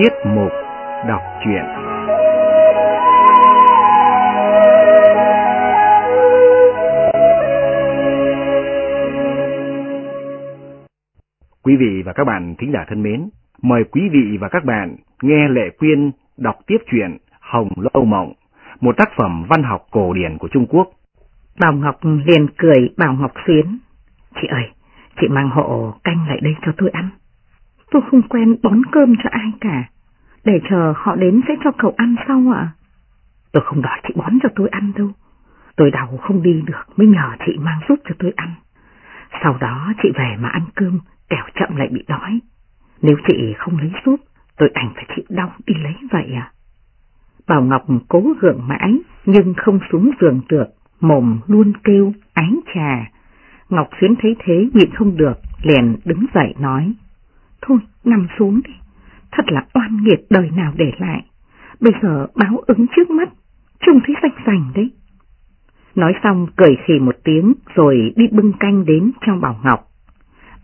Tiết mục đọc truyện Quý vị và các bạn thính giả thân mến, mời quý vị và các bạn nghe Lệ Quyên đọc tiếp truyện Hồng Lâu Mộng, một tác phẩm văn học cổ điển của Trung Quốc. Bảo Ngọc liền cười bảo Ngọc Xuyến. Chị ơi, chị mang hộ canh lại đây cho tôi ăn. Tôi không quen bón cơm cho ai cả. Để chờ họ đến sẽ cho cậu ăn sau ạ. Tôi không đòi chị bón cho tôi ăn đâu. Tôi đau không đi được mới nhờ chị mang giúp cho tôi ăn. Sau đó chị về mà ăn cơm, kẻo chậm lại bị đói. Nếu chị không lấy giúp, tôi đành phải chịu đau đi lấy vậy à. Bảo Ngọc cố gượng mãi, nhưng không xuống giường được, mồm luôn kêu, ái trà. Ngọc Xuyến thấy thế nhịn không được, liền đứng dậy nói. Thôi, nằm xuống đi. Thật là oan nghiệt đời nào để lại. Bây giờ báo ứng trước mắt, trông thấy rạch sành đấy. Nói xong cười khỉ một tiếng rồi đi bưng canh đến cho Bảo Ngọc.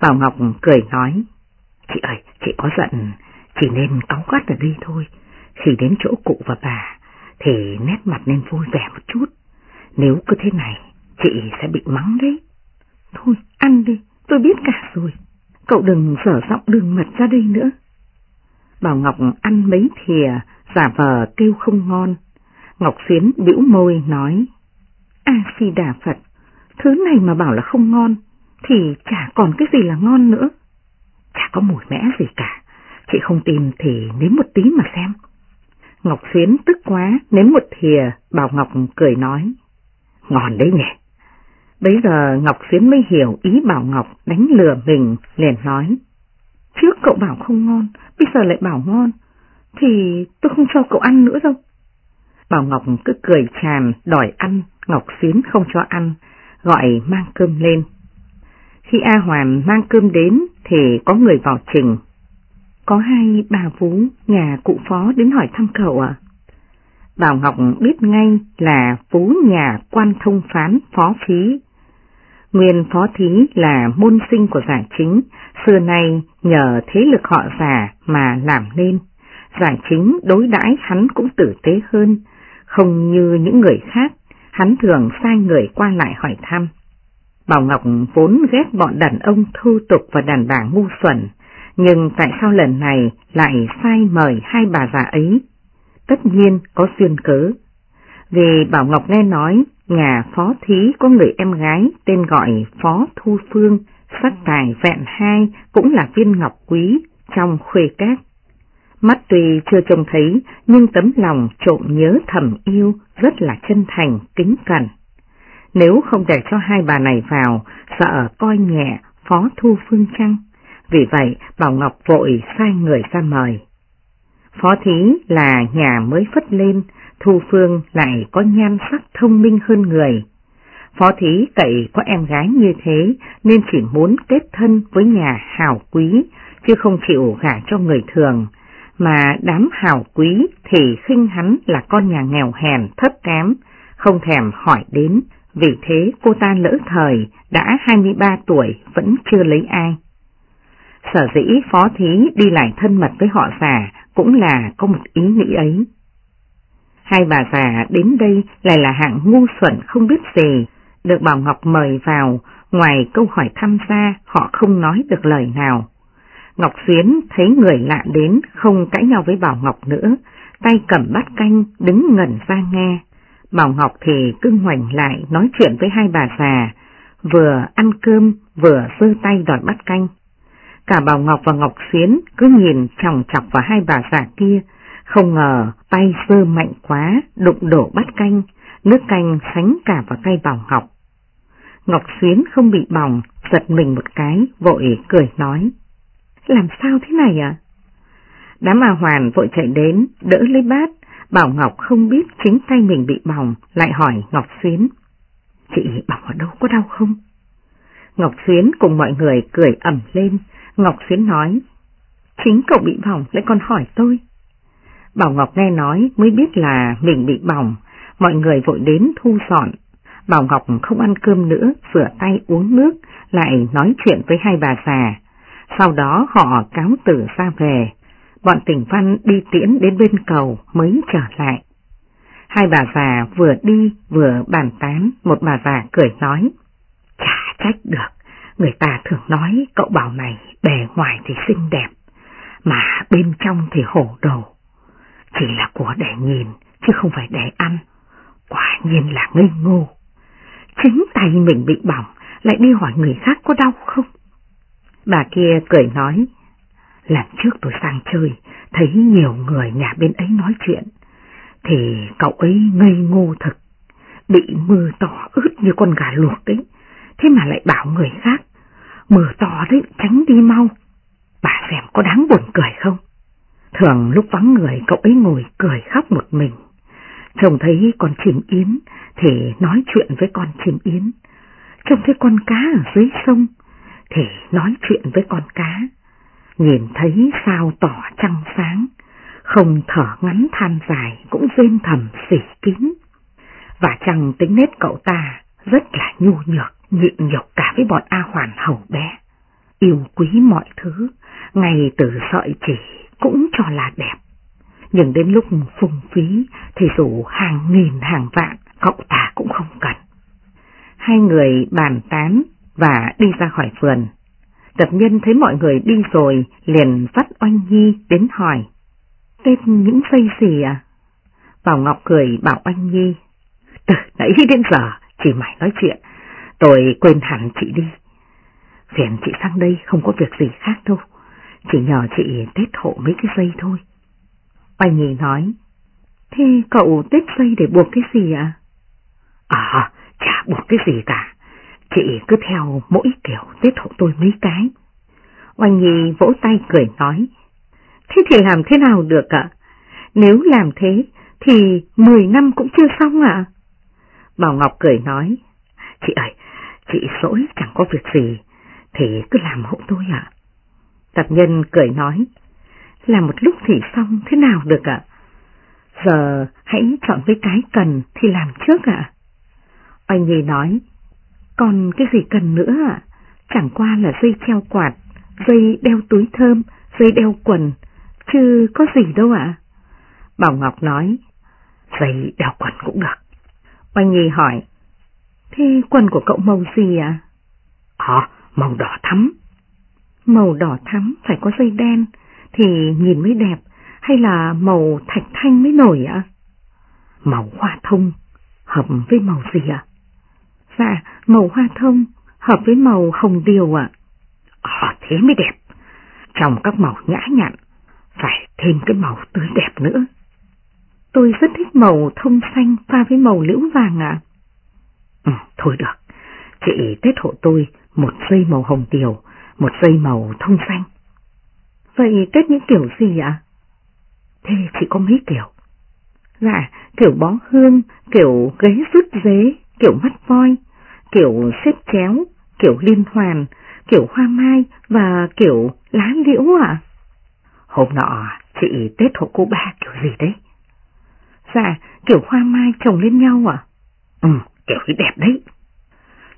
Bảo Ngọc cười nói, chị ơi, chị có giận, chỉ nên cáu gắt ở đây thôi. Khi đến chỗ cụ và bà thì nét mặt nên vui vẻ một chút. Nếu cứ thế này, chị sẽ bị mắng đấy. Thôi, ăn đi, tôi biết cả rồi. Cậu đừng sở giọng đường mật ra đây nữa. Bảo Ngọc ăn mấy thìa, giả vờ kêu không ngon. Ngọc Xuyến bĩu môi nói, A-si-đà Phật, thứ này mà bảo là không ngon, thì chả còn cái gì là ngon nữa. Chả có mùi mẽ gì cả, chị không tìm thì nếm một tí mà xem. Ngọc Xuyến tức quá, nếm một thìa, Bảo Ngọc cười nói, ngon đấy nhỉ. Bây giờ Ngọc Xuyến mới hiểu ý Bảo Ngọc đánh lừa mình, liền nói. Trước cậu bảo không ngon, bây giờ lại bảo ngon, thì tôi không cho cậu ăn nữa đâu. Bảo Ngọc cứ cười chàm đòi ăn, Ngọc Xuyến không cho ăn, gọi mang cơm lên. Khi A Hoàn mang cơm đến thì có người vào trình. Có hai bà vú nhà cụ phó đến hỏi thăm cậu à? Bảo Ngọc biết ngay là phú nhà quan thông phán phó phí Nguyên phó thí là môn sinh của giả chính, xưa nay nhờ thế lực họ giả mà làm nên. Giả chính đối đãi hắn cũng tử tế hơn, không như những người khác, hắn thường sai người qua lại hỏi thăm. Bảo Ngọc vốn ghét bọn đàn ông thu tục và đàn bà ngu xuẩn, nhưng tại sao lần này lại sai mời hai bà già ấy? Tất nhiên có duyên cớ. Vì Bảo Ngọc nghe nói nhà phó thí có người em gái tên gọi Phó Thu Phương, sắc tài vẹn hai cũng là viên ngọc quý trong khuê cát. Mắt tuy chưa trông thấy nhưng tấm lòng trộm nhớ thầm yêu rất là chân thành, kính cẩn. Nếu không để cho hai bà này vào, sợ coi nhẹ Phó Thu Phương chăng? Vì vậy Bảo Ngọc vội sai người ra mời. Phó thí là nhà mới phất lên, Thu Phương lại có nhan sắc thông minh hơn người. Phó thí cậy có em gái như thế nên chỉ muốn kết thân với nhà hào quý, chứ không chịu gả cho người thường, mà đám hào quý thì khinh hắn là con nhà nghèo hèn thấp kém, không thèm hỏi đến, vì thế cô ta lỡ thời, đã 23 tuổi vẫn chưa lấy ai. Sở dĩ phó thí đi lại thân mật với họ già cũng là có một ý nghĩ ấy. Hai bà già đến đây lại là hạng ngu xuẩn không biết gì, được Bảo Ngọc mời vào, ngoài câu hỏi thăm gia họ không nói được lời nào. Ngọc Xuyến thấy người lạ đến không cãi nhau với Bảo Ngọc nữa, tay cầm bát canh đứng ngẩn ra nghe. Bảo Ngọc thì cứ ngoảnh lại nói chuyện với hai bà già, vừa ăn cơm vừa giơ tay đòi bát canh. Cả Bảo Ngọc và Ngọc Xuyến cứ nhìn chòng chọc vào hai bà già kia, không ngờ tay sơ mạnh quá, đụng đổ bát canh, nước canh sánh cả vào tay Bảo Ngọc. Ngọc Xuyến không bị bỏng, giật mình một cái, vội cười nói. Làm sao thế này ạ? À? Đám à Hoàn vội chạy đến, đỡ lấy bát, Bảo Ngọc không biết chính tay mình bị bỏng, lại hỏi Ngọc Xuyến. Chị bỏng ở đâu có đau không? Ngọc Xuyến cùng mọi người cười ẩm lên, Ngọc Xuyến nói. Chính cậu bị bỏng lại còn hỏi tôi. Bảo Ngọc nghe nói mới biết là mình bị bỏng, mọi người vội đến thu dọn. Bảo Ngọc không ăn cơm nữa, rửa tay uống nước, lại nói chuyện với hai bà già. Sau đó họ cáo tử ra về. bọn tỉnh văn đi tiễn đến bên cầu mới trở lại. Hai bà già vừa đi vừa bàn tán, một bà già cười nói, chả trách được, người ta thường nói cậu bảo này bề ngoài thì xinh đẹp, mà bên trong thì hổ đồ. Chỉ là của để nhìn, chứ không phải để ăn. Quả nhiên là ngây ngô. Chính tay mình bị bỏng, lại đi hỏi người khác có đau không? Bà kia cười nói, lần trước tôi sang chơi, thấy nhiều người nhà bên ấy nói chuyện, thì cậu ấy ngây ngô thật, bị mưa to ướt như con gà luộc ấy, thế mà lại bảo người khác, mưa to đấy tránh đi mau. Bà xem có đáng buồn cười không? Thường lúc vắng người cậu ấy ngồi cười khóc một mình. Trông thấy con chim yến thì nói chuyện với con chim yến. Trông thấy con cá ở dưới sông thì nói chuyện với con cá. Nhìn thấy sao tỏ trăng sáng, không thở ngắn than dài cũng rên thầm sỉ kín. Và chẳng tính nết cậu ta rất là nhu nhược, nhịn nhục cả với bọn A Hoàn hầu bé. Yêu quý mọi thứ, ngay từ sợi chỉ cũng cho là đẹp. Nhưng đến lúc phung phí thì dù hàng nghìn hàng vạn cậu ta cũng không cần. Hai người bàn tán và đi ra khỏi vườn. Tập nhân thấy mọi người đi rồi liền vắt oanh nhi đến hỏi. Tên những dây gì à? Bảo Ngọc cười bảo oanh nhi. Từ nãy đến giờ chỉ mày nói chuyện, tôi quên hẳn chị đi. Phiền chị sang đây không có việc gì khác đâu, chỉ nhờ chị tết hộ mấy cái dây thôi. Oanh nhi nói, thế cậu tết dây để buộc cái gì ạ? À? à, chả buộc cái gì cả, chị cứ theo mỗi kiểu tết hộ tôi mấy cái. Oanh nhi vỗ tay cười nói, thế thì làm thế nào được ạ? Nếu làm thế thì 10 năm cũng chưa xong ạ. Bảo Ngọc cười nói, chị ơi, chị dỗi chẳng có việc gì, thì cứ làm hộ tôi ạ. Tập nhân cười nói, làm một lúc thì xong thế nào được ạ? Giờ hãy chọn với cái cần thì làm trước ạ. anh Nhi nói, còn cái gì cần nữa ạ? Chẳng qua là dây treo quạt, dây đeo túi thơm, dây đeo quần, chứ có gì đâu ạ. Bảo Ngọc nói, dây đeo quần cũng được. Oanh Nhi hỏi, thế quần của cậu màu gì ạ? À? màu đỏ thắm. Màu đỏ thắm phải có dây đen thì nhìn mới đẹp, hay là màu thạch thanh mới nổi ạ? Màu hoa thông hợp với màu gì ạ? Dạ, màu hoa thông hợp với màu hồng điều ạ. À, thế mới đẹp. Trong các màu nhã nhặn, phải thêm cái màu tươi đẹp nữa. Tôi rất thích màu thông xanh pha với màu liễu vàng ạ. Ừ, thôi được, chị Tết hộ tôi một dây màu hồng tiểu, một dây màu thông xanh. Vậy Tết những kiểu gì ạ? Thế chỉ có mấy kiểu? Dạ, kiểu bó hương, kiểu ghế rút dế, kiểu mắt voi, kiểu xếp chéo, kiểu liên hoàn, kiểu hoa mai và kiểu lá liễu ạ. Hôm nọ chị Tết hộ cô ba kiểu gì đấy? Dạ, kiểu hoa mai trồng lên nhau à? Ừ, kiểu đẹp đấy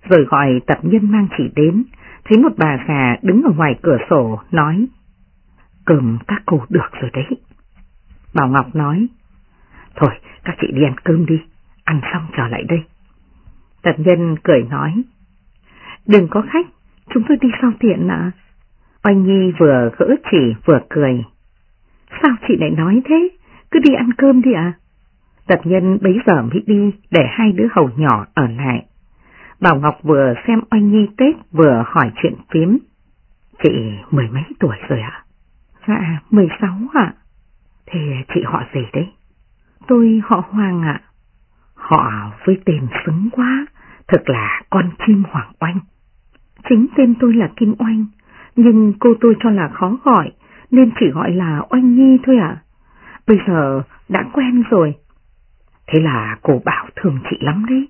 rồi gọi tập nhân mang chị đến, thấy một bà già đứng ở ngoài cửa sổ nói, cơm các cô được rồi đấy. Bảo Ngọc nói, thôi các chị đi ăn cơm đi, ăn xong trở lại đây. Tật nhân cười nói, đừng có khách, chúng tôi đi sau tiện ạ. Oanh Nhi vừa gỡ chỉ vừa cười. Sao chị lại nói thế? Cứ đi ăn cơm đi ạ. Tật nhân bấy giờ mới đi để hai đứa hầu nhỏ ở lại. Bảo Ngọc vừa xem Oanh Nhi Tết vừa hỏi chuyện phím. Chị mười mấy tuổi rồi ạ? Dạ, mười sáu ạ. Thế chị họ gì đấy? Tôi họ Hoàng ạ. Họ với tên xứng quá, thật là con chim Hoàng Oanh. Chính tên tôi là Kim Oanh, nhưng cô tôi cho là khó gọi, nên chỉ gọi là Oanh Nhi thôi ạ. Bây giờ đã quen rồi. Thế là cô bảo thương chị lắm đấy.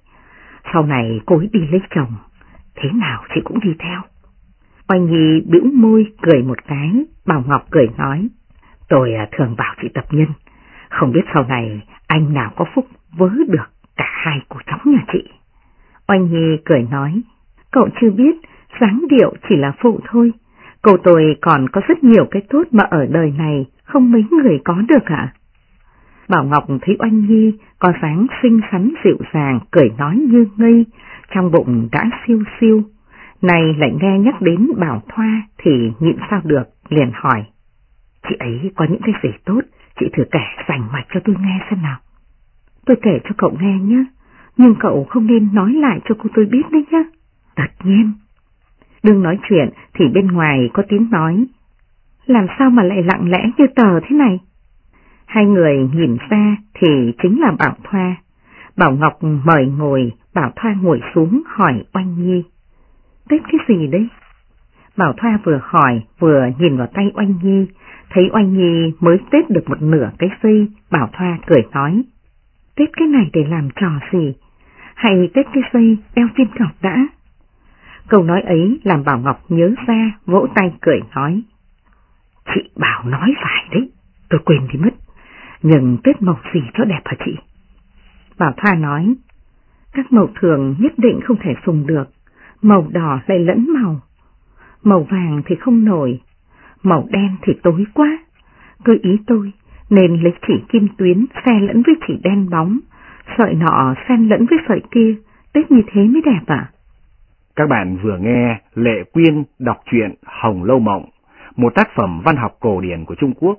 Sau này cô ấy đi lấy chồng, thế nào chị cũng đi theo. Oanh Nhi bĩu môi cười một cái, Bảo Ngọc cười nói, tôi à, thường bảo chị tập nhân, không biết sau này anh nào có phúc vớ được cả hai cô cháu nhà chị. Oanh Nhi cười nói, cậu chưa biết, dáng điệu chỉ là phụ thôi, cậu tôi còn có rất nhiều cái tốt mà ở đời này không mấy người có được ạ. Bảo Ngọc thấy Oanh Nhi có dáng xinh xắn dịu dàng, cười nói như ngây, trong bụng đã siêu siêu. Này lại nghe nhắc đến Bảo Thoa thì nhịn sao được, liền hỏi. Chị ấy có những cái gì tốt, chị thử kể rành mạch cho tôi nghe xem nào. Tôi kể cho cậu nghe nhé, nhưng cậu không nên nói lại cho cô tôi biết đấy nhé. Tất nhiên. Đừng nói chuyện thì bên ngoài có tiếng nói. Làm sao mà lại lặng lẽ như tờ thế này? Hai người nhìn ra thì chính là Bảo Thoa. Bảo Ngọc mời ngồi, Bảo Thoa ngồi xuống hỏi Oanh Nhi. Tết cái gì đấy? Bảo Thoa vừa hỏi vừa nhìn vào tay Oanh Nhi, thấy Oanh Nhi mới tết được một nửa cái dây, Bảo Thoa cười nói. Tết cái này để làm trò gì? Hay tết cái dây đeo viên ngọc đã? Câu nói ấy làm Bảo Ngọc nhớ ra, vỗ tay cười nói. Chị Bảo nói phải đấy, tôi quên đi mất. Nhưng tết màu gì cho đẹp hả chị? Bảo Thoa nói, các màu thường nhất định không thể dùng được, màu đỏ lại lẫn màu. Màu vàng thì không nổi, màu đen thì tối quá. Cơ ý tôi nên lấy chỉ kim tuyến xe lẫn với chỉ đen bóng, sợi nọ xen lẫn với sợi kia, tết như thế mới đẹp à? Các bạn vừa nghe Lệ Quyên đọc truyện Hồng Lâu Mộng, một tác phẩm văn học cổ điển của Trung Quốc.